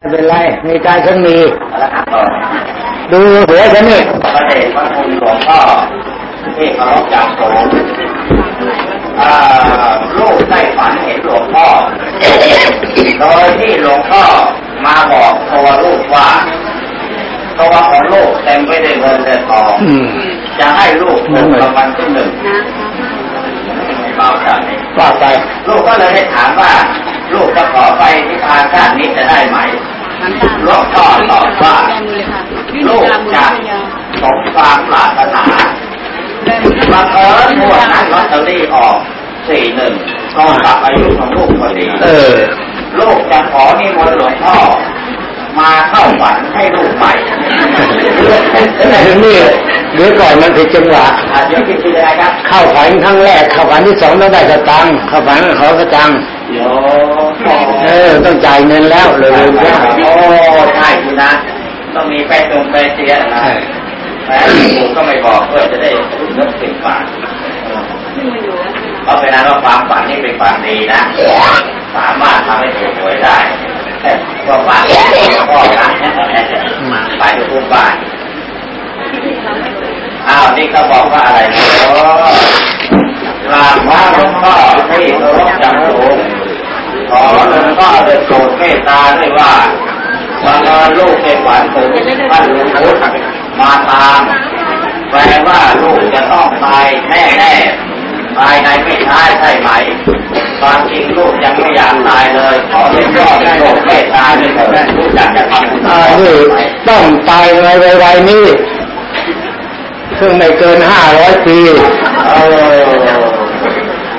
ไม่เป็นไร มีการฉันมี ดูหัวฉันนี่พระเดชพระคุณหลวงพ่อที่เคารพจากโสมอ่าลูกได้ฝันเห็นหลวงพ่อ โดยที่หลวงพ่อมาบอกตัวลูกว่าตัวของลูกเต็มไปด้วยเงินและทองอืมจะให้ลูกถูกรางวัลที่หนึ่งเบาจากนี้ว่าไป ลูกก็เลยได้ถามว่า ลูกจะขอไปที่ทางชาตินี้จะได้ไหม หลวงพ่อตอบว่าลูกจะสมความปรารถนาบังเอิญงวดนั้นลอตเตอรี่ออกสี่หนึ่งก็กับอายุของลูกพอดีเออลูกจะขอนิมนต์หลวงพ่อมาเข้าฝันให้ลูกใหม่ถึงนี่เดี๋ยวก่อนมันผิดจังหวะอาจจะคิดยังไงครับ เข้าฝันครั้งแรก เข้าฝันที่สองต้องได้สตังค์เข้าฝันขอสตังค์โย เออต้องจ่ายเงินแล้วเลยลืมว่าโอ้ใช่คุณนะต้องมีแป้ตรงแป้เสียนะใช่แต่ปู่ก็ไม่บอกเพื่อจะได้นึกถึงฝันเพราะเป็นนั้นว่าความฝันนี่เป็นความดีนะ สามารถทำให้ถูกหวยได้แต่ความฝันพ่อนะไปทุกทุกบ้านอ้าวนี่เขาบอกว่าอะไรนะโอ้กราบว่าหลวงพ่อที่เคารพจังสูง ขอหลวงพ่อได้โปรดเมตตาด้วยว่าวันเอิญลูกในฝันถึงท่านหลวงพุทธมาตามแปลว่าลูกจะต้องตายแน่แน่ๆตายในไม่ช้าใช่ไหมความจริงลูกยังไม่อยากตายเลยขอให้พ่อได้โปรดเมตตาด้วยเถิดลูกอยากจะทำบุญอ่านี่ต้องตายในวัยๆนี้ซึ่งไม่เกินห้าร้อยปีเออ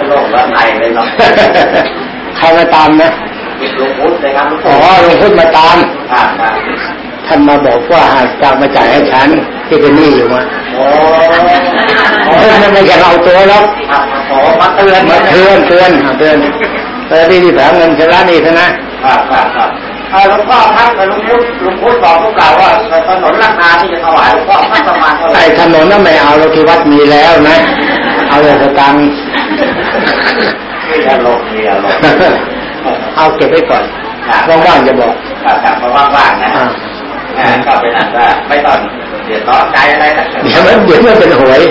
โลกละไทยเลยเนาะ ใครมาตามนะลูกพุทธเลยครับลูกอ๋อพุทธหลวงพุทธมาตามครับครับท่านมาบอกว่าหากจะมาจ่ายให้ฉันที่เป็นหนี้อยู่มาโอ้เฮ้ยมันไม่ใช่เอาตัวแล้วครับขอมาเตือนมาเตือนเตือนอะเตือนเตือนที่ที่แผงเงินชำระหนี้เถอะนะครับครับครับเออหลวงพ่อครับหลวงพุทธหลวงพุทธบอกพวกเราว่าถนนราคาที่จะถวายหลวงพ่อท่านประมาณเท่าไหร่ไอ้ถนนนั้นไม่เอาเราที่วัดมีแล้วนะ เอาแต่สตังค์ มีอารมณ์มีอารมณ์เอาเก็บไว้ก่อนว่างๆจะบอกครับครับเพราะว่างๆนะอ่าอ่าก็เป็นอันว่าไม่ต้องเดือดร้อนใจอะไรนะเดี๋ยวมันเดี๋ยวมันเป็นหวย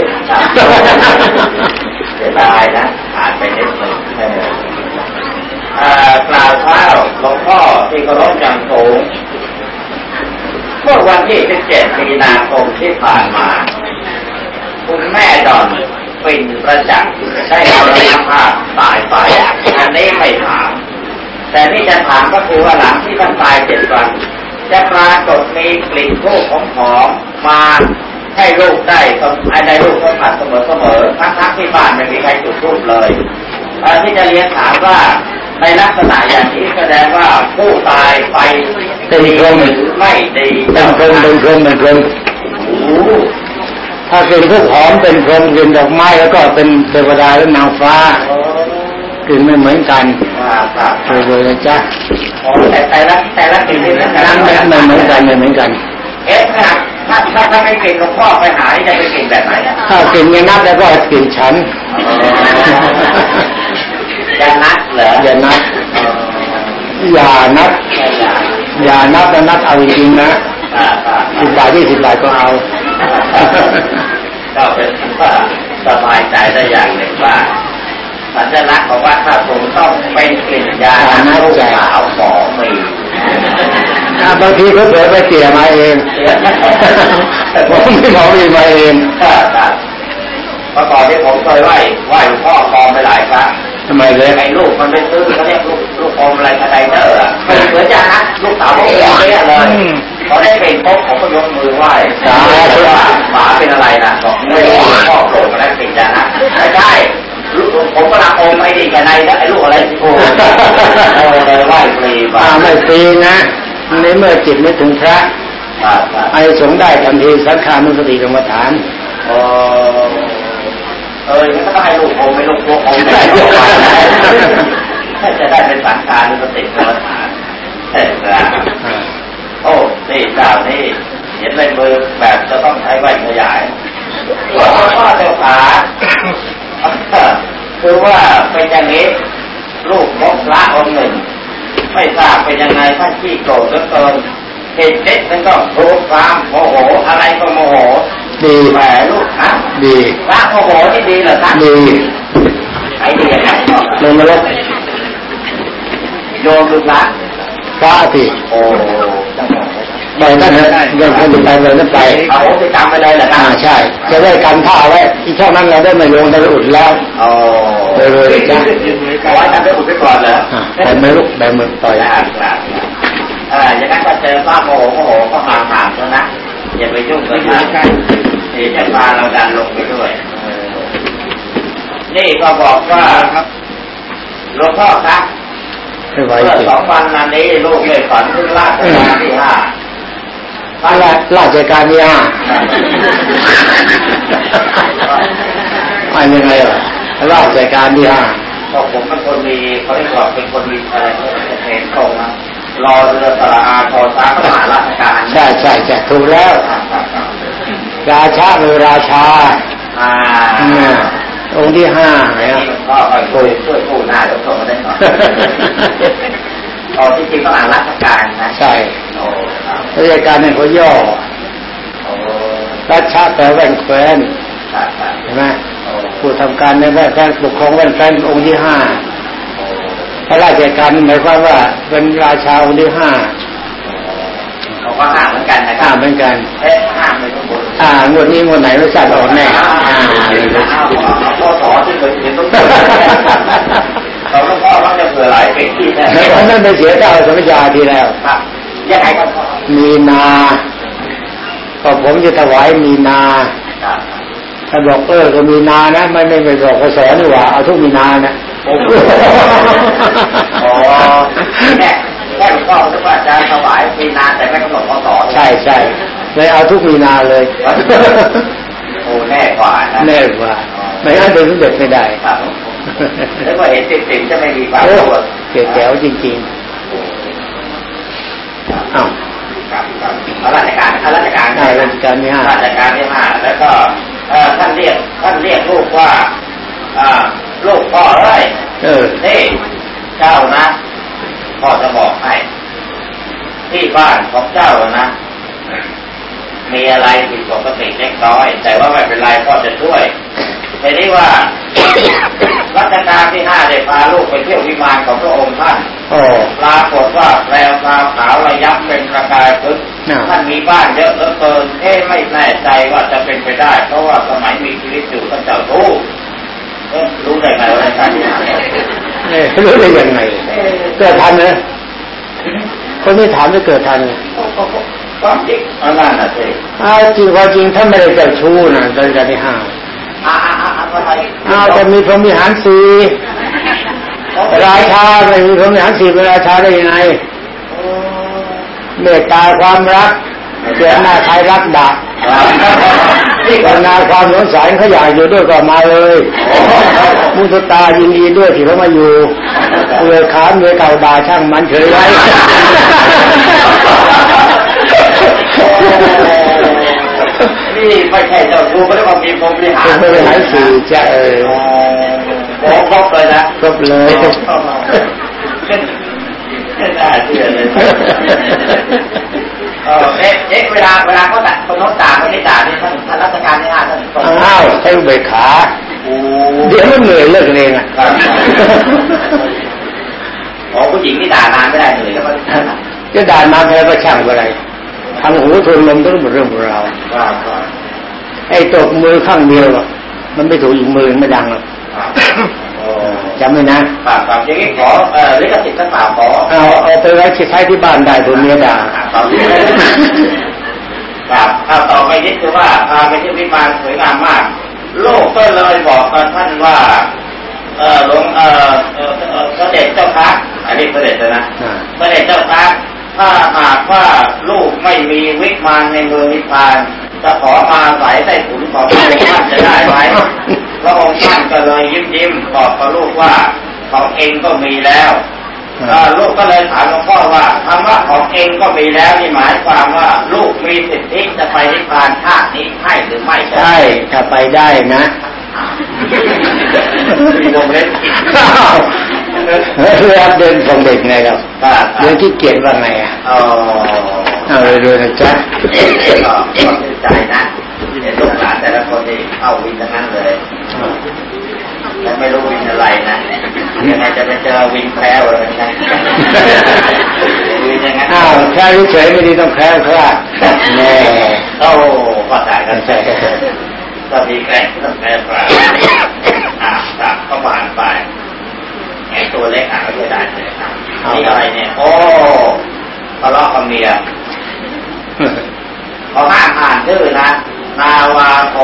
เสียดายนะผ่านไปนิดหนึ่งเอออ่ากล่าวเท้าหลวงพ่อที่เคารพอย่างสูงเมื่อวันที่ 17 มีนาคมที่ผ่านมา คุณแม่ดอน ปิ่นประจักษ์ได้มรณภาพตายไปอันนี้ไม่ถาม แต่ที่จะถามก็คือว่าหลังที่ท่านตายเจ็ดวัน จะปรากฏมีกลิ่นทูบของหอมมาให้ลูกได้ก็ให้ลูกสัมผัสเสมอเสมอทั้งที่บ้านไม่มีใครจุดทูบเลยอ่อที่จะเรียนถามว่าในลักษณะอย่างนี้แสดงว่าผู้ตายไปเป็นพรหมหรือไม่ดีเป็นพรหมเป็นพรหมเป็นพรหมโอ้ ถ้าเป็นพวกหอมเป็นพรหมเป็นดอกไม้แล้วก็เป็นเทวดาหรือนางฟ้ากลิ่นไม่เหมือนกันครับครับไปเลยนะจ๊ะอ๋อแต่แต่ละแต่ละกลิ่นนี่นะนั่นไม่ไม่เหมือนกันไม่เหมือนกัน เอ๊ะถ้าถ้าถ้าถ้าไม่กลิ่นหลวงพ่อไปหานี่จะเป็นกลิ่นแบบไหนอะถ้ากลิ่นไม่นับแล้วก็กลิ่นฉันจะนัดเหรออย่านับอย่านับไม่อยากอย่านับแล้วนับเอาจริงๆนะอ่าอ่าสิบบาทยี่สิบบาทก็เอา ก็เป็นว่าสบายใจได้อย่างหนึ่งว่าสัญลักษณ์ของวัดท่าสูงต้องเป็นกลิ่นยาน้ำลูกสาวหอมมีอะบางทีเขาเผลอไปเสียมาเองผมไม่หมอมีมาเองครับครับเมื่อก่อนที่ผมเคยไหว้ไหว้หลวงพ่อคอมไปหลายครั้งทำไมเลยไอ้ลูกมันไปซื้อเขาเรียกลูกลูกอมอะไรคาไดเนอร์อะเหมือนจะนะลูกสาวผมเองเลย อืมพอได้เป็นปุ๊บผมก็ยกมือไหว้สาธุว่าหมาเป็นอะไรนะบอกไม่รู้พ่อโกรธมาแล้วเป็นจะนะไม่ใช่ลูกผมกำลังอมไอ้ดิคาไดแล้วไอ้ลูกอะไรที่โอ้เออเลยไหว้ฟรีอ่าบ้างไม่ฟรีนะในเมื่อจิตไม่ถึงพระครับครับไอ้สงส์ได้ทันทีสังขานุสติกรรมฐานเออเอองั้นก็ต้องให้ลูกอมไม่ลูกพวกอมได้จะได้เป็นสังการนุสติกรรมฐานเออครับโอ้ นี่เจ้านี่เห็นในมือแบบจะต้องใช้แว่นขยายหลวงพ่อเจ้าขาคือว่าเป็นอย่างนี้ลูกของพระองค์หนึ่ง ไม่ทราบเป็นยังไงท่านขี้โกรธเหลือเกินเหตุเล็กมันก็โกรธความโมโหอะไรก็โมโหดีแหมลูกฮะดีพระโมโหนี่ดีเหรอท่านดีไอ้ดียังไงลงนรกโยมลูกหลานพระสิโอ้ปล่อย ท่านเถอะเรื่องท่านไปเลยนั่นไปเอาไปจำไปเลยเหรอครัอ่าใช่ จะได้กันท่าไว้อีกช่องนั้นเราได้ไม่ลงได้อุดแล้วโอ้เลยเลยจ้ะขอให้ท่านไปอุดไปก่อนเหรอแต่ไม่ลุกแต่มือต่อยครับครับเอย่างนั้นก็เจอพระโมโหโมโหก็ห่างห่างแล้วนะอย่าไปยุ่งกับท่านเดี๋ยวจะพาเราดันลงไปด้วยนี่ก็บอกว่าครับหลวงพ่อครับเมื่อสองวันมานี้ลูกเลยฝันถึงราชการที่ห้า พระราชราชการที่ห้าอันยังไงอะราชการที่ห้าบอกผมเป็นคนมีเขาเรียกว่าเป็นคนมีอะไรเห็นตรงนะรอเรือสระอาทอสาขมาราชการใช่ใช่ใช่ถูกแล้ว ราชาหรือราชาอ่าเนี่ยองค์ที่ห้าเนี่ยก็คอยช่วยช่วยผู้หน้าเดี๋ยวส่งมาได้หน่อยอ๋อที่จริงก็อ่านราชการนะใช่โอ้ค รับราชการเนี่ยเขาย่อโอ้ราชาแปลแว่นแคว้นครับครับเห็นไหมโอ้ผู้ทำการในแว่นแคว้นปกครองแว่นแคว้นองค์ที่ห้าโอ้พระราชการหมายความว่าเป็นราชาองค์ที่ห้าเขาก็ห้ามเหมือนกันนะคห้ารับเหมือนกันเอ๊ะห้ามเลยทุกคนอ่างวดนี้งวดไหนไม่ทราบออกแน่อ่าเลยเอาพ่อสอที่เคยเห็นต้องเราต้องพ่อต้องจะเผื่อหลายปีที่แน่แล้วคนนั้นไปเสียเจ้าสมัญญาทีแล้วครับ ยังไงครับพ่อมีนา ก็ผมจะถวายมีนาครับถ้าบอกเออก็มีนานะไม่ไม่ไม่บอกกสอนี่หว่าเอาทุกมีนานะโอ้โหอ๋อแค่แค่หลวงพ่อนึกว่าจะถวายปีนานแต่ไม่กำหนดพ่อสอใช่ใช่เลยเอาทุกมีนาเลยโอ้แน่กว่านะแน่กว่าไม่งั้นเป็นสมเด็จไม่ได้ครับแล้วก็เห็นติดติดจะไม่มีความโอ้รู้เจ๋แจ๋วจริง ๆ อ้าวครับครับข้าราชการข้าราชการได้ราชการที่ห้าราชการที่ห้าแล้วก็เอ่อท่านเรียกท่านเรียกลูกว่าอ่าลูกพ่อเอ้ยเออนี่เจ้านะพ่อจะบอกให้ ที่บ้านของเจ้านะ มีอะไรผิดปกติเล็กน้อย แต่ว่าไม่เป็นไรพ่อจะช่วย ทีนี้ว่ารัชกาลที่ห้าได้พาลูกไปเที่ยววิมานของพระองค์ท่านโอ้ปรากฏว่าแปลวตาขาวระยับเป็นประกายพึกษ์น่ะท่านมีบ้านเยอะเหลือเกินเอ๊ะไม่แน่ใจว่าจะเป็นไปได้ เพราะว่าสมัยมีชีวิตอยู่ท่านเจ้ารู้เอ๊ะรู้ได้ไงว่ารัชกาลที่ห้าเนี่ยเนี่ยรู้ได้ยังไงเกิดทันเลยคนที่ถามจะเกิดทันเลยความจริงอันนั้นน่ะสิอ้าวจริงความจริงถ้าไม่ได้เจ้าชู้นะตอนการที่ห้าอ่า อาอ่าจะมีพรหมิหารสีราชาไม่มีพรหมิหารสีเป็นราชาได้ยังไงเมตตาความรักเสียหน้าใครรักดักนี่กก็รุณาความสงสารเขาอยากอยู่ด้วยก็มาเลยมุสตายินดีด้วยที่เขามาอยู่เมื่อขามเมื่อเก่าด่าช่างมันเฉยไว้ นี่ไม่ใช่เจ้าชู้ไม่ได้ความมีพรหมบริหารเป็นบริหารสี่จะเออโอ้ครบเลยนะครบเลยไม่น่าเชื่อเลยเออเอ๊ะเอ๊ะเวลาเวลาเขาด่าคนโน้นด่าคนนี้ด่านี่ท่านท่านรัชการที่ห้าท่านตรงอ้าวใช้อุเบกขาโอ้เดี๋ยวมันเหนื่อยเลิกเองอะครับอ๋อผู้หญิงนี่ด่านานไม่ได้เลยแล้วก็จะด่านมาแพ้ก็ช่างอะไร ทางหูทนลมต้องหมดเรื่องของเราว่าก็ไอ้ตกมือข้างเดียวอะมันไม่ถูกอีกมือไม่ดังหรอกโอ้จำไว้นะฝากฝากอย่างนี้ขอเอ่อลิขสิทธิ์ท่านฝากขอเอาเอาไปไว้ใช้ที่บ้านได้ตัวเมียด่าครับครับเอาต่อไปนี้คือว่าพาไปที่วิมานสวยงามมาก โลกก็เลยบอกกับท่านว่า เออหลวงเออเออเออเสด็จเจ้าคะอันนี้เสด็จเลยนะอ่าเสด็จเจ้าคะ ถ้าหากว่าลูกไม่มีวิมานในเมืองนิพพาน จะขอมาใส่ใต้ถุนของพระองค์ท่านจะได้ไหมพระองค์ท่านก็เลยยิ้มยิ้มๆตอบกับลูกว่าของเองก็มีแล้วเอ่อลูกก็เลยถามหลวงพ่อว่าคำว่าของเองก็มีแล้วนี่หมายความว่าลูกมีสิทธิจะไปนิพพานชาตินี้ใช่หรือไม่ใช่ถ้าไปได้นะมีวงเล็บอ้าวเรียกเดินส่งเด็กไงครับเดินที่เกียจว่าไงอะเอาเลยดูนะจ๊ะก็ก็ชื่นใจนะเห็นลูกหลานแต่ละคนที่เข้าวินทั้งนั้นเลยแล้วไม่รู้วินอะไรนะยังไงจะไปเจอวินแพ้เลยนะวินอย่างนั้นอ้าวแค่เฉยไม่ดีต้องแคล้วคลาดแน่โอ้ก็ตายกันใช่ก็มีแกล้งต้องแกล้ปลาอ่าครับก็ผ่านไป ไอ้ตัวเล็กอะก็ไม่ได้เลยนี่อะไรเนี่ย โอ้ทะเลาะกับเมียเขาห้ามอ่านชื่อนะ นาวาโท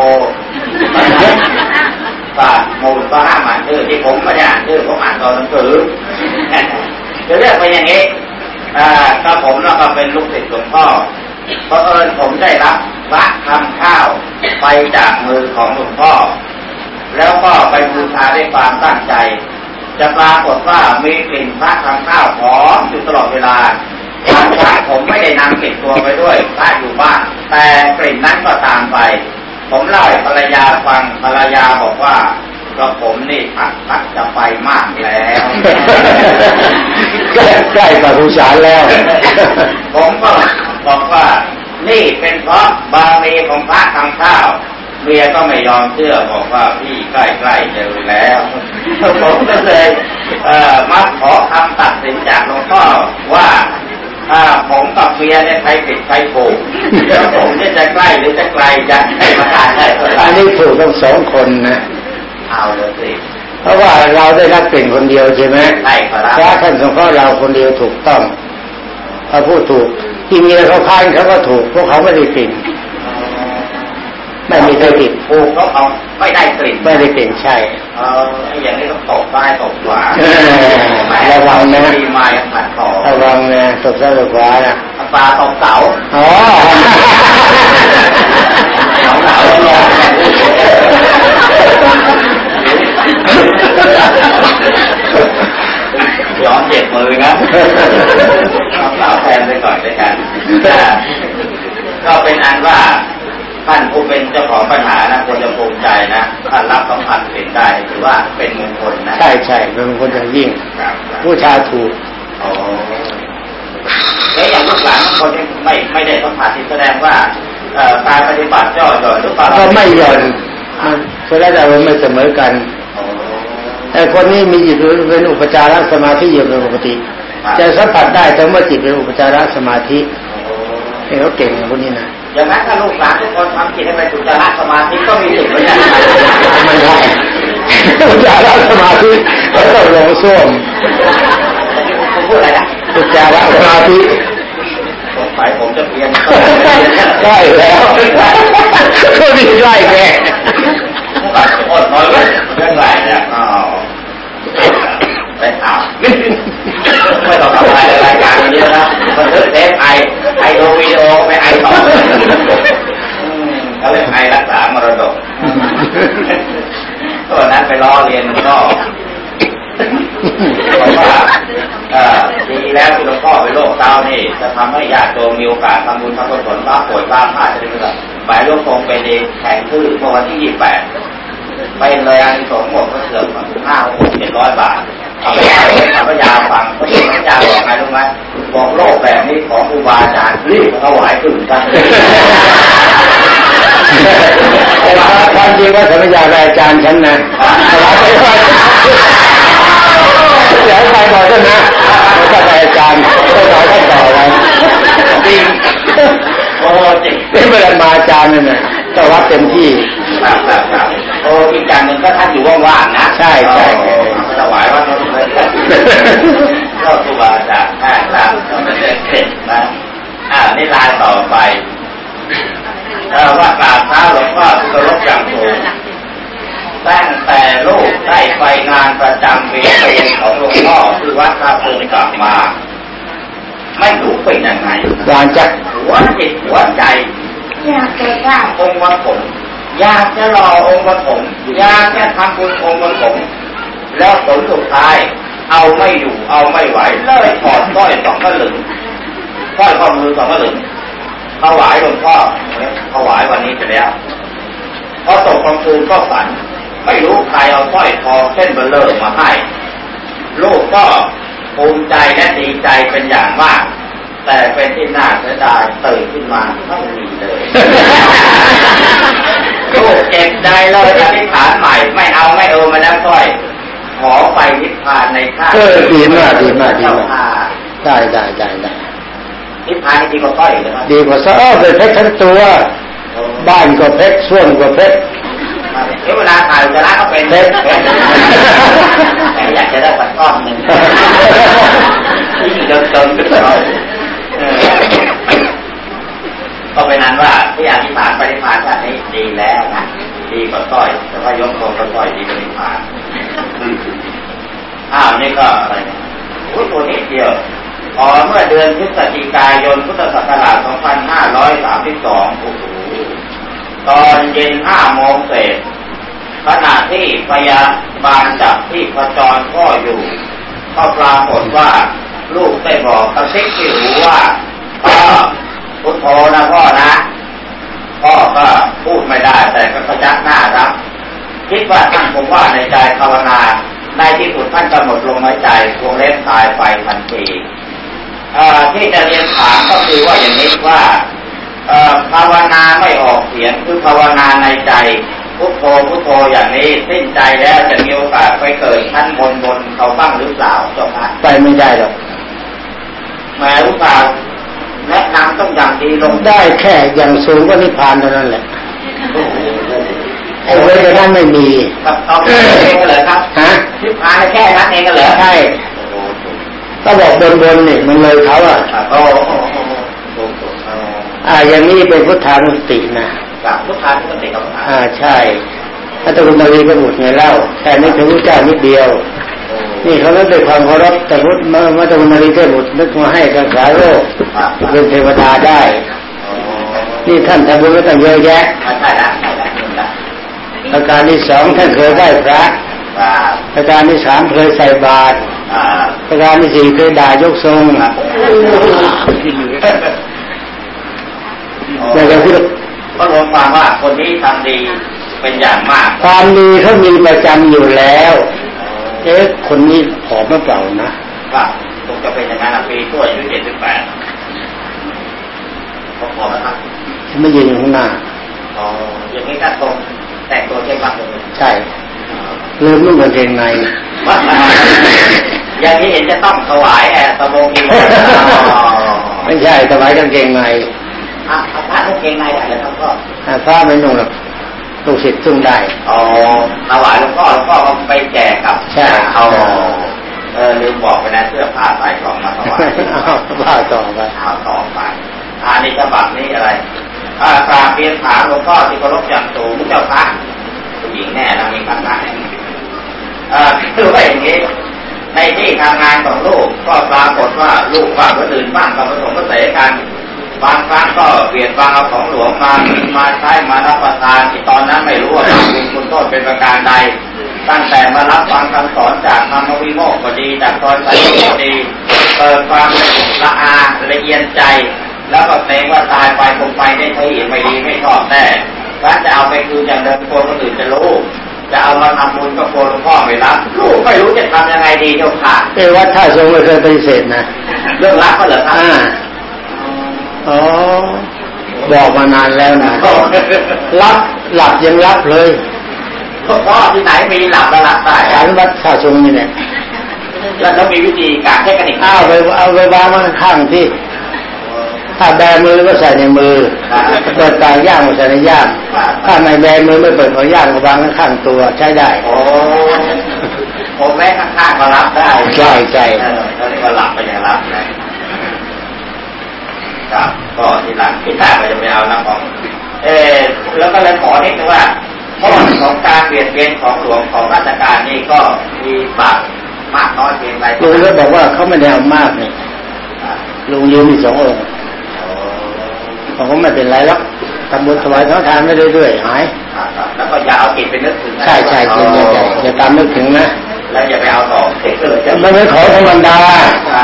ปามูลก็ห้ามอ่านชื่อที่ผมไม่ได้อ่านชื่อผมอ่านตอนหนังสือจะเรียกไปอย่างนี้อ่าก็ผมแล้วก็เป็นลูกศิษย์หลวงพ่อเพราะเอิญผมได้รับพระทำข้าวไปจากมือของหลวงพ่อ แล้วก็ไปบูชาด้วยความตั้งใจ จะปรากฏว่ามีกลิ่นพระทำข้าวหอมอยู่ตลอดเวลาทางพระผมไม่ได้นำติดตัวไปด้วยพระอยู่บ้านแต่กลิ่นนั้นก็ตามไป ผมเล่าให้ภรรยาฟังภรรยาบอกว่าก็ผมนี่พักพักจะไปมากแล้วใกล้ใกล้กับผู้สารแล้ว ผมก็บอกว่านี่เป็นเพราะบารมีของพระทำข้าว เมียก็ไม่ยอมเชื่อบอกว่าพี่ใกล้ๆเจอแล้วผมก็เลยเอ่อมาขอคำตัดสินจากหลวงพ่อว่าอ่าผมกับเมียเนี่ยใครผิดใครถูกแล้วผมเนี่ยจะใกล้หรือจะไกลจะให้ประกาศได้ก็อัได้นนี้ถูกทั้งสองคนนะเอาเลยสิเพราะว่าเราได้รับกลิ่นคนเดียวใช่ไหมใช่ครับพระท่านสงเคราะห์เราคนเดียวถูกต้องถ้าพูดถูกที่เมียเขาค้านเขาก็ถูกพวกเขาไม่ได้กลิ่น ไม่มีใครผิดถูกเขาเอาไม่ได้กลิ่นไม่ได้กลิ่นใช่ เออไอ้อย่างนี้ต้องตกซ้ายตกขวาเออระวังนะมีไม้ขัดคอระวังนะตกซ้ายตกขวานะปลาตกเสาอ๋อเสาเสาแล้วลงย้อนเจ็บมือนะเอาเสาแทนไปก่อนด้วยกันอ่าก็เป็นอันว่า ท่านผู้เป็นเจ้าของปัญหานะควรจะภูมิใจนะท่านรับสัมผัสเห็นได้ถือว่าเป็นมงคลนะใช่ใช่เป็นคนอย่างยิ่งครับผู้ชาถูกอ๋อแล้วอย่างลูกหลานบางคนที่ไม่ไม่ได้สัมผัสที่แสดงว่าเอ่อการปฏิบัติย่อหย่อนหรือเปล่าก็ไม่หย่อนมันก็แล้วแต่ว่าไม่เสมอกันอ๋อแต่คนนี้มีจิตเป็นอุปจารสมาธิอยู่เป็นปกติจะสัมผัสได้แต่เมื่อจิตเป็นอุปจารสมาธิเอ้เขาเก่งนะคนนี้นะ อย่างนั้นถ้าลูกหลานทุกคนทำจิตให้เป็นสุจารสมาธิก็มีสิทธิ์เหมือนกันไม่ได้อุปจารสมาธิก็ต้องลงส้วมคุณพูดอะไรนะอุปจารสมาธิสงสัยผมจะเพี้ยนใช่แล้วก็มีไล่แกอดน้อยเลยเรื่องไรเนี่ยอ๋อได้ข่าวไม่ต้องทำอะไรรายการนี้แล้วนะ มันทึกเทปไอไอดูวิดีโอไปไอต่ออืมเขาเรียกไอรักษามรดกตัวนั้นไปล้อเรียนก็บอกว่าเอ่อดีแล้วที่หลวงพ่อไปโลกเต้านี่ จะทำให้ญาติโยมมีโอกาสทำบุญทำกุศลบ้าป่วยบ้าพลาดจะได้ไม่ต้องหมายลูกคงเป็นเองแข่งชื่อเมื่อวันที่ยี่สิบแปดไปเลยอันสงหมดก็เกือบห้าหกเจ็ดร้อยบาท พระยาฟังพระยาบอกไงรู้ไหมบอกโลกแบบนี้ของครูบาอาจารย์รีบถวายตื่นกันความจริงว่าสัญญากับอาจารย์ฉันนะรับไปว่าเดี๋ยวใครบอกฉันนะแล้วก็อาจารย์ก็สอนท่านต่อไปจริงโอ้จริงนี่เวลามาอาจารย์นี่ยนะก็รับเต็มที่โอ้อีกอย่างหนึ่งก็ท่านอยู่ว่างๆนะ ใช่ใช่ ถวายวัดนนท์เลยก็ครูบาอาจารย์ใช่ครับก็ไม่ได้เสร็จนะอ่านี่ลายต่อไปว่ากราบเท้าหลวงพ่อเคารพอย่างสูงตั้งแต่ลูกได้ไปงานประจำเรียนของหลวงพ่อที่วัดท่าปูนกลับมา ไม่รู้เป็นยังไงวางจักหัวจิตหัวใจอยากจะสร้างองค์ปฐมอยากจะรอองค์ปฐมอยากจะทำบุญองค์ปฐม แล้วผลสุดท้าย เอาไม่อยู่เอาไม่ไหวเลยถอดสร้อยสองกระหลึงสร้อยข้อมือสองกระหลึงถวายหลวงพ่อถวายวันนี้ไปแล้วพอตกกลางคืนก็ฝัน ไม่รู้ใครเอาสร้อยคอเส้นเบลเลอร์มาให้ลูกก็ภูมิใจและดีใจเป็นอย่างมาก แต่เป็นที่น่าเสียดายตื่นขึ้นมาไม่มีเลยลูกเจ็บใจเลยอธิษฐานใหม่ ไม่เอาไม่เอามาแล้วค่อย ขอไปนิพพานในข้าเออดีมากดีมากดีเจ้ามากค่ะได้ได้ได้ได้นิพพานดีกว่าก้อยเลยครับดีกว่าซะอ้อเป็นเพชรทั้งตัว บ้านก็เพชรส่วนก็เพชรเดี๋ยวเวลาถ่ายอุจจาระก็เป็นเพชรแต่อยากจะได้สักก้อนหนึ่งยิ่งจนจนก็เลยเออก็เป็นนั้นว่าที่อธิษฐานปฏิภาณชาตินี้ดีแล้วนะดีกว่าต้อยแต่ว่ายกตรงก็ต้อยดีกว่านิพพาน อ้าวนี่ก็อะไรเนี่ยอุ้ยตัวนิดเดียวอ๋อเมื่อเดือนพฤศจิกายนพุทธศักราช 2532 โอ้โห ตอนเย็น 5 โมงเศษขณะที่พยาบาลจับที่พจรพ่ออยู่ ก็ปรากฏว่า ลูกได้บอกกระซิบที่หูว่าพ่อพุทโธนะพ่อนะ พ่อก็พูดไม่ได้แต่ก็พยักหน้ารับ คิดว่าท่านคงว่าในใจภาวนา ในที่สุดท่านก็หมดลมหายใจวงเล็บตายไปทันทีเอ่อที่จะเรียนถามก็คือว่าอย่างนี้ว่าเอ่อภาวนาไม่ออกเสียงคือภาวนาในใจพุทโธพุทโธอย่างนี้สิ้นใจแล้วจะมีโอกาสไปเกิดชั้นบนบนเขาบ้างหรือเปล่าเจ้าค่ะไปไม่ได้หรอกแม้รู้เปล่าแนะนำต้องอย่างดีลงได้แค่อย่างสูงก็นิพพานเท่านั้นแหละโอ้โห ไอ้เว้ยนั้นไม่มีครับเอาแค่นั้นเองกันเหรอครับฮะทิพพานแค่นั้นเองกันเหรอใช่โอ้โหก็บอกบนบนๆนี่มันเลยเขาอะโอ้โหโอ้โหอ่าอย่างนี้เป็นพุทธานุสตินะกับลูกค้าที่มันติดกับลูกค้าอ่าใช่พระตะกุณตรีก็บุตรไงเล่าแค่นึกถึงพระเจ้านิดเดียว นี่เขานึกด้วยความเคารพแต่พุทธเมื่อพระตะกุณตรีเทพบุตรนึกมาให้รักษาโรคเป็นเทวดาได้ นี่ท่านทำบุญไว้ตั้งเยอะแยะ ประการที่สองท่านเคยได้พระครับประการที่สามเคยใส่บาตรอ่าประการที่สี่เคยด่ายกทรงครับอยากจะพูดก็รวมความว่าคนนี้ทำดีเป็นอย่างมากความดีเขามีประจำอยู่แล้ว เอ๊ะคนนี้ผอมหรือเปล่านะครับคงจะเป็นอย่างนั้นนะปีตัวอายุเจ็ดสิบแปดพอๆนะครับที่ไม่ยืนอยู่ข้างหน้าอ๋ออย่างนี้ก็ตรง แต่งตัวเช่นบ้างเลยใช่ลืมนุ่งกางเกงในอย่างนี้เห็นจะต้องถวายแอร์สบงอีกไม่ใช่สบายกางเกงในอะพระนุ่งเกงในได้เลยครับพ่ออ่าพระไม่นุ่งหรอกลูกศิษย์ซึ่งได้อ๋อถวายหลวงพ่อหลวงพ่อก็ไปแจกกับใช่เอาเออลืมบอกไปนะเสื้อผ้าใส่กล่องมาถวายเอาว่าต่อไปเอาต่อไปอันนี้ฉบับนี้อะไร อากราบเรียนถามหลวงพ่อที่เคารพอย่างสูงเจ้าพระผู้หญิงแน่นะมีคำถามอ่าคือว่าอย่างนี้ในที่ทำงานของลูกก็ปรากฏว่าลูกว่าคนอื่นบ้างก็ผสมผสานกัน บางครั้งก็เปลี่ยนบางเอาของหลวงมามาใช้มารับประทานที่ตอนนั้นไม่รู้ว่าเป็นคุณโทษเป็นประการใด ตั้งแต่มารับฟังคำสอนจากธรรมวิโมกข์ก็ดีจากตอนใส่ก็ดีเปิดความละอาละเอียดใจ แล้วก็เกรงว่าตายไปคงไปได้ที่ไม่ดีไม่ชอบแน่ถ้าจะเอาไปคืนอย่างเดิมคนคนอื่นจะรู้จะเอามาทำบุญก็กลัวหลวงพ่อไม่รับลูกไม่รู้จะทำยังไงดีเจ้าค่ะเอ้วัดท่าทรงไม่เคยปฏิเสธนะเรื่องรักก็เหรอครับอ่าอ๋อบอกมานานแล้วนะรับหลับยังรับเลยหลวงพ่อที่ไหนมีหลับแล้วหลับได้ฐานวัดท่าทรงนี่เนี่ยแล้วแล้วมีวิธีการเทคนิคเอาไปเอาไปวางไว้ข้างที่ ถ้าแบมือก็ใส่ในมือ เปิดตาย่างก็ใส่ในย่าง ถ้าไม่แบมือไม่เปิดของย่างก็วางข้างๆตัวใช้ได้โอ้ผมแม่ข้างๆก็รับได้ใช่ใช่เออแล้วนี่ก็หลับไปอย่างหลับนะครับก็ทีหลังที่หน้าก็จะไปเอาน้ำของเออแล้วก็เลยขอนิดนึงว่าโทษของการเปลี่ยนเปลี่ยนของหลวงของราชการนี่ก็มีบาปมากน้อยเพียงไรลุงก็บอกว่าเขาไม่ได้เอามากนี่ลุงยืมมีสององค์ เขาก็ไม่เป็นไรหรอกทำบุญถวายทอดทานไม่เรื่อยๆหายแล้วก็อย่าเอาจิตไปนึกถึงนะใช่ใช่ใช่ใช่ใช่อย่าตามนึกถึงนะแล้วอย่าไปเอาต่อเด็กเลยจะมันไม่ขอธรรมดา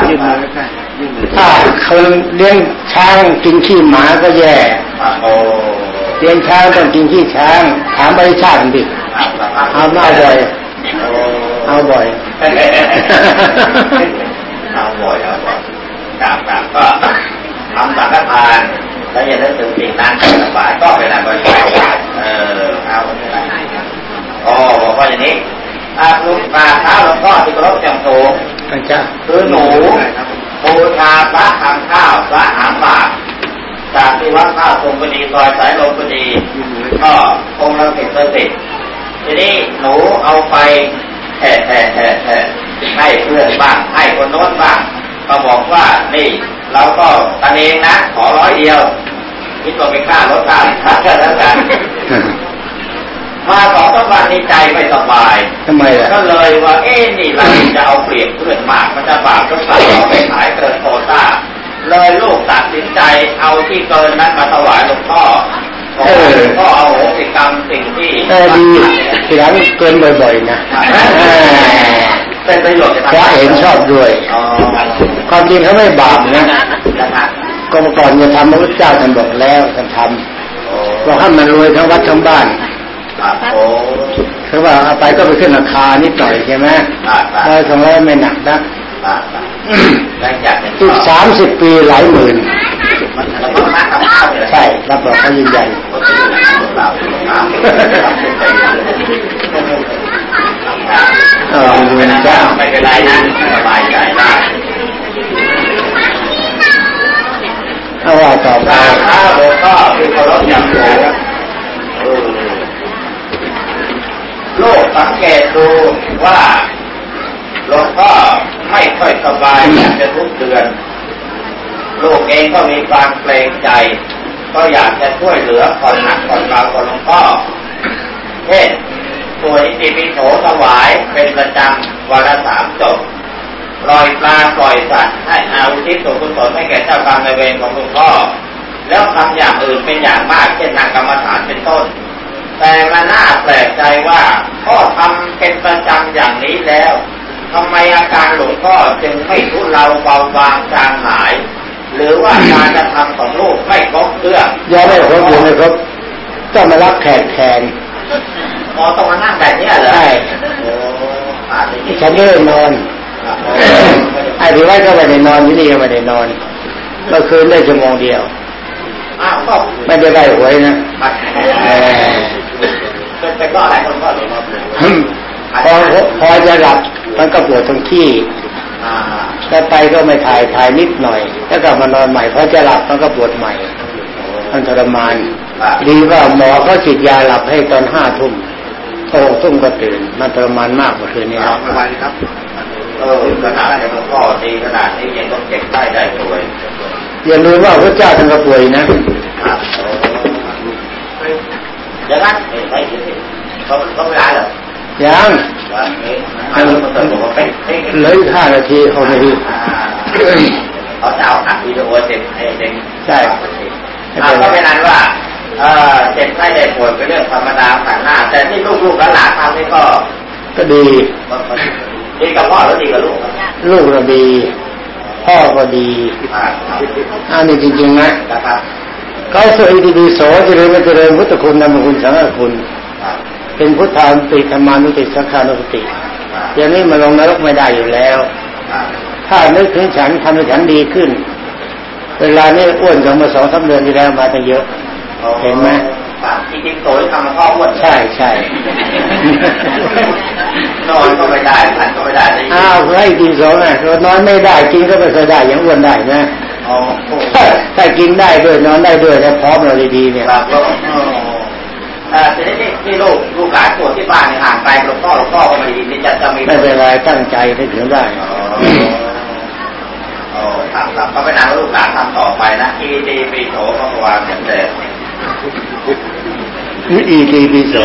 ยื่นมือถ้าเขาเลี้ยงช้างกินขี้หมาก็แย่โอ้เลี้ยงช้างต้องกินขี้ช้าง ถามบริษัทดิเอามาบ่อยเอาเอาบ่อยเอาบ่อยเอาบ่อยกราบกราบก็ทำสังฆทาน แล้วอย่าได้ถึงสิ่งนั้นสบายก็เป็นอะไรก็ใช่เออเอาไม่เป็นไรอ๋อบอกว่าอย่างนี้อาลูกมาเท้าหลวงพ่อที่เคารพอย่างสูงคือหนูบูชาพระทำข้าวพระหามบาตรจากที่วัดข้าวคงพอดีซอยสายลมพอดีก็คงละสิบละสิบทีนี้หนูเอาไปแห่แห่แห่แห่ให้เพื่อนบ้างให้คนโน้นบ้างก็บอกว่านี่ เราก็กันเองนะขอร้อยเดียวคิดว่าไปค่ารถค่าค่าแล้วกันมาสองสามวันนี้ใจไม่สบายทำไมล่ะก็เลยว่าเอ๊ะนี่เราจะเอาเปรียบเพื่อนมากมันจะบาปก็บาปเอาไปขายเกินโควต้า เลยลูกตัดสินใจเอาที่เกินนั้นมาถวายหลวงพ่อขอให้หลวงพ่อเอาโหสิกรรมสิ่งที่เออดีทีหลังเกินบ่อยๆนะ เออเป็นประโยชน์พระเห็นชอบด้วยอ๋อความจริงเขาไม่บาปนะนะครับก็เมื่อก่อนจะทำพระพุทธเจ้าท่านบอกแล้วท่านทโอ้ำบอกให้มันรวยทั้งวัดทั้งบ้านครับโอ้คือว่าเอาไปก็ไปขึ้นราคานิดหน่อยใช่ไหมครับครับร้อยสองร้อยไม่หนักนะครับครับได้จากเป็นอีกสามสิบปีหลายหมื่นมันเราต้องมาทำข้าวเลยใช่รับรองเขายืนยัน เออไม่เป็นไรไม่เป็นไรนะสบายใจได้เอาว่าต่อไปถ้าหลวงพ่อคือเคารพอย่างสูงโลกสังเกตดูว่าหลวงพ่อไม่ค่อยสบายอยากจะทุกเดือนลูกเองก็มีความเกรงใจ ก็อยากจะช่วยเหลือคนหนักคนเบาคนหลวงพ่อเช่น ตัวอิติปิโสถวายเป็นประจำวันละสามจบปล่อยปลาปล่อยสัตว์ให้อาวุธิส่วนกุศลให้แก่เจ้ากรรมในเวรของหลวงพ่อ แล้วทำอย่างอื่นเป็นอย่างมากเช่นนางกรรมฐานเป็นต้น แต่มาน่าแปลกใจว่าพ่อทำเป็นประจำอย่างนี้แล้วทำไมอาการหลวงพ่อจึงไม่ทุเลาเบาบางจางหาย หรือว่าการกระทำของลูกไม่ครบเครื่องย่าไม่ครบอยู่ไม่ครับต้องมารับแขกแทน หมอต้องมานั่งแบบเนี้ยเหรอใช่โอ้อาจจะยิ่งฉันไม่ได้นอนไอ้ที่ไว้ก็ไม่ได้นอนที่นี่ก็ไม่ได้นอนเมื่อคืนได้ชั่วโมงเดียวอ้าวก็ไม่ได้ได้หวยนะมาเออเป็นเป็นก็อะไรคนก็หลวงพ่อพอพอจะหลับมันก็ปวดตรงที่อ่าแล้วไปก็ไม่ถ่ายถ่ายนิดหน่อย แล้วกลับมานอนใหม่พอจะหลับมันก็ปวดใหม่มันทรมานดีว่าหมอเขาฉีดยาหลับให้ตอนห้าทุ่ม พอหกทุ่มก็ตื่น มันทรมานมากเมื่อคืนนี้ครับสบายครับ เออขนาดหลวงพ่อดีขนาดนี้ยังต้องเจ็บไข้ได้ป่วยอย่าลืมว่าพระเจ้าท่านก็ป่วยนะครับอย่างนั้นเห็นไหมเขาเขาไม่ร้ายเหรอยังว่าเอ๊ะให้มันเติมบอกว่าเป็นเอ๊ะเหลืออีกห้านาทีเขาไม่ดีเขาจะเอาอัดวิดีโอเต็มให้เต็มใช่อ่าก็เป็นนั้นว่า เออเจ็บไข้ได้ป่วยเป็นเรื่องธรรมดาผ่านหน้า แต่ที่ลูกๆหลานๆทำนี่ก็ ก็ดี ดีกับพ่อแล้วดีกับลูก ลูกก็ดี พ่อก็ดีอ่าอันนี้จริงๆนะนะครับเขาสวยดีๆโสเจริญเจริญพุทธคุณนามคุณสังฆคุณ เป็นพุทธานุติธรรมานุติสังฆานุติอย่างนี้มาลงนรกไม่ได้อยู่แล้ว ถ้านึกถึงฉันทำให้ฉันดีขึ้น เวลานี้อ้วนกว่าเมื่อสองสามเดือนที่แล้วมาตั้งเยอะ เห็นไหมครับจริงๆโสยทำมาพ่ออ้วนใช่ใช่นอนก็ไม่ได้ทันก็ไม่ได้ได้ยินอ้าวให้กินสองอะนอนไม่ได้กินก็ไม่เคอยได้ยังอ้วนได้นะอ๋อโอ้โหถ้ากินได้ด้วยนอนได้ด้วยแล้วพร้อมเราดีๆเนี่ยครับก็อ๋อเอ่อทีนี้ที่ที่ลูกลูกหลานปวดที่บ้านเนี่ยห่างไกลหลวงพ่อหลวงพ่อก็ไม่ได้ยินนี่จะจะมีไม่เป็นไรตั้งใจให้ถึงได้อ๋ออ๋อครับครับก็เป็นนานว่าลูกหลานทำต่อไปนะอีดีปีโถพระวานเหมือนเดิม อีกีปีโส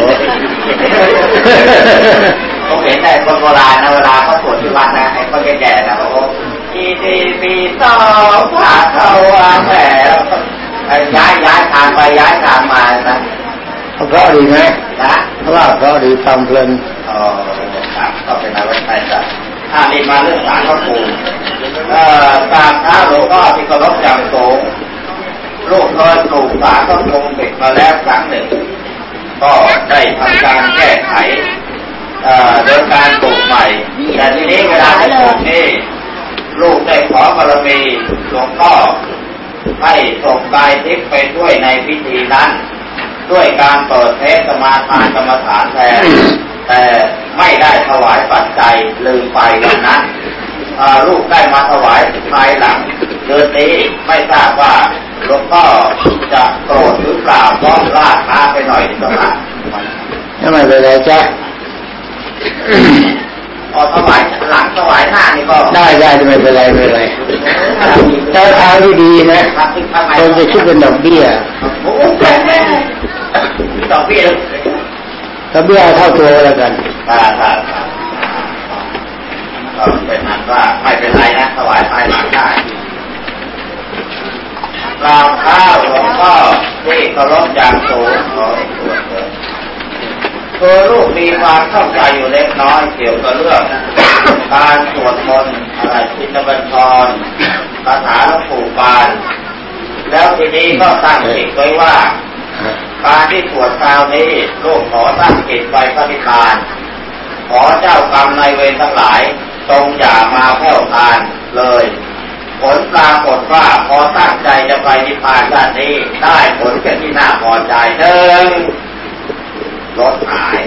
ผมเห็นแต่คนโบราณนะเวลาเขาสวดที่วัดนะไอ้คนแก่ๆนะบอกว่าอีดีปีสองพระเขาวาแหมย้ายย้ายทางไปย้ายทางมานะเพราะดีไหมนะเพราะว่าเพราะดีฟังเพลินอ๋อครับก็เป็นอะไรไปจ้ะถ้านี่มาเรื่องสารพระภูมิเอ่อตามท้าหลวงพ่อที่เคารพอย่างสูง ลูกเคยปลูกสารพระภูมิเด็กมาแล้วครั้งหนึ่ง ก็ได้ทำการแก้ไขเอ่อโดยการปลูกใหม่ แต่ทีนี้เวลาที่ปลูกนี่ลูกได้ขอบารมีหลวงพ่อให้ส่งกายทิพย์ไปด้วยในพิธีนั้น ด้วยการเปิดเทศสมาทานกรรมฐานแทนแต่ไม่ได้ถวายปัจจัยลืมไปวันนั้นลูกได้มาถวายภายหลัง เดือนนี้ไม่ทราบว่าหลวงพ่อจะโกรธหรือเปล่าเพราะล่าช้าไปหน่อยสำหรับทำไมเป็นไรจ๊ะพอถวายหลังถวายหน้านี่ก็ได้ได้ไม่เป็นไรไม่เป็นไรถ้าทางที่ดีนะครับที่ข้างในคนจะคิดเป็นดอกเบี้ยโอ้โหแพงแน่มีดอกเบี้ยด้วยดอกเบี้ยเท่าตัวแล้วกันครับครับครับก็เป็นนั้นว่าไม่เป็นไรนะถวายภายหลังได้ กราบข้าวหลวงพ่อที่เคารพอย่างสูงขอให้ตรวจเถิดตัวลูกมีความเข้าใจอยู่เล็กน้อยเกี่ยวกับเรื่องการสวดมนต์อะไรชินบัญชรคาถาหลวงปู่ปาน แล้วทีนี้ก็ตั้งจิตไว้ว่า การที่สวดคราวนี้ลูกขอตั้งจิตไปพระนิพพาน ขอเจ้ากรรมนายเวรทั้งหลายจงอย่ามาแผ่วพานเลย ผลปรากฏว่าพอตั้งใจจะไปนิพพานด้านนี้ ได้ผลเป็นที่น่าพอใจหนึ่งรถหาย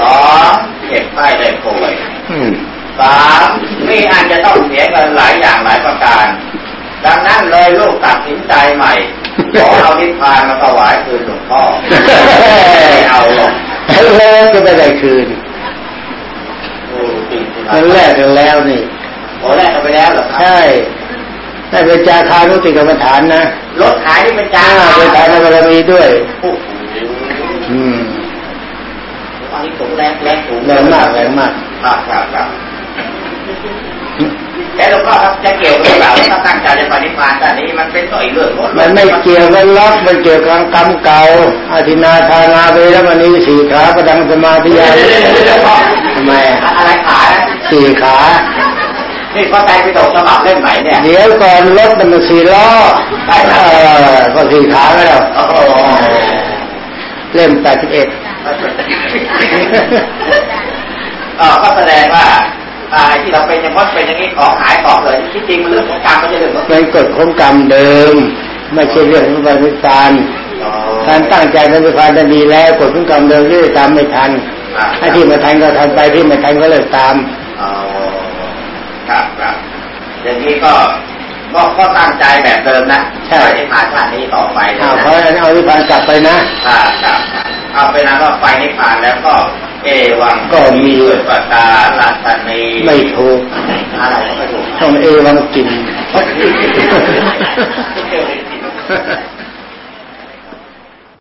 สองเจ็บไข้ได้ป่วยอืมสามมีอันจะต้องเสียเงินหลายอย่างหลายประการ ดังนั้นเลยลูกตัดสินใจใหม่ขอเอานิพพานมาถวายคืนหลวงพ่อไม่เอาหรอกแล้วจะไปได้คืนโอ้จริงๆมันแรกกันแล้วนี่ โอ้แรกกันไปแล้วเหรอครับใช่ได้เป็นจาคานุติกรรมฐานนะรถขายนี่เป็นจ้าอ่าเป็นทานบารมีด้วยโอ้โหอืมอันนี้สูงแรงแรงสูงแรงมากแรงมากครับครับครับแต่หลวงพ่อครับจะเกี่ยวกับเราถ้าตั้งใจจะไปนิพพานแต่นี้มันเป็นต่อยเรื่องหมดมันไม่เกี่ยวกันล็อกมันเกี่ยวกับกรรมเก่าอาทินาทานาเวรมณีสี่ขาประดังสมาธิยาทำไมอะอะไรขายสี่ขา นี่พระไตรปิฎกฉบับเล่มไหนเนี่ย เดี๋ยวก่อนรถมันมาสี่ล้อเออก็สี่ขาไม่แล้วโอ้โหเล่มแปดสิบเอ็ดเออก็แสดงว่าอ่าที่เราเป็นอย่างว่าเป็นอย่างนี้ออกหายออกเลยที่จริงมันเรื่องของกรรมไม่ใช่เรื่องของเป็นกฎของกรรมเดิม ไม่ใช่เรื่องของการวิจารณ์การตั้งใจปฏิภาณจะดีแล้วกฎของกรรมเดิมที่ตามไม่ทันถ้าที่มาทันก็ทันไปที่ไม่ทันก็เลิกตามอ๋อ ครับครับอย่างนี้ก็ก็ก็ตั้งใจแบบเดิมนะใช่ไปที่มาชาตินี้ต่อไปเลยอ้าวนะเพราะฉะนั้นเอาวิพานกลับไปนะครับครับเอาเป็นนั้นว่าไปนิพพานแล้วก็ เอวังก็มีด้วยปตาลาตนีไม่ถูกอะไรก็ไม่ถูกต้องเอวังกินไม่ถูก